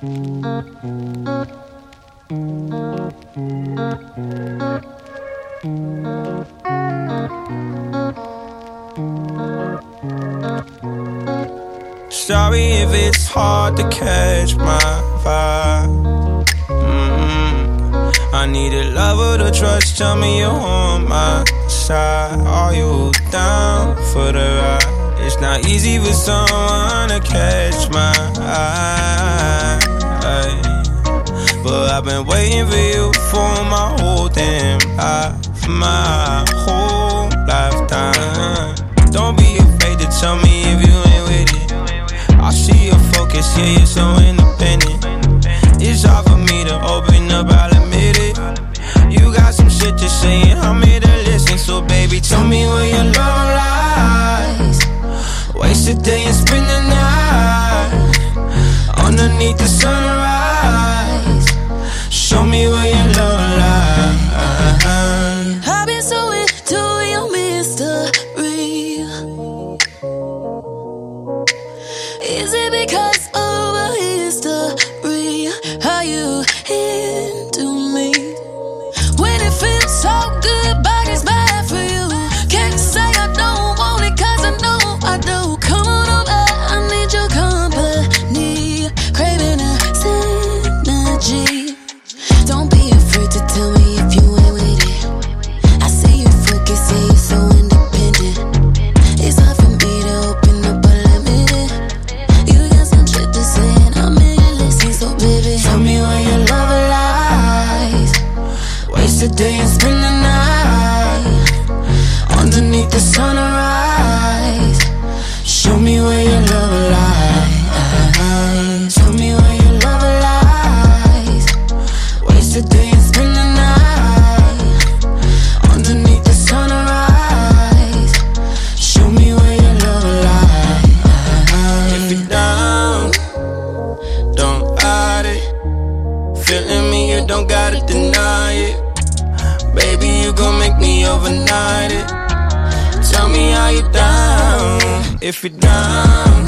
Sorry if it's hard to catch my vibe. Mm-hmm. I need a lover to trust. Tell me you're on my side. Are you down for the ride? It's not easy for someone to catch my eye. I've been waiting for you for my whole damn life, my whole lifetime. Don't be afraid to tell me if you ain't with it. I see your focus, yeah, you're so independent. It's hard for me to open up, I'll admit it. You got some shit to say, and I'm here to listen. So, baby, tell me Where your love lies. Waste a day and spend gotta deny it. Baby, you gon' make me overnight it. Tell me how you down. If you're down,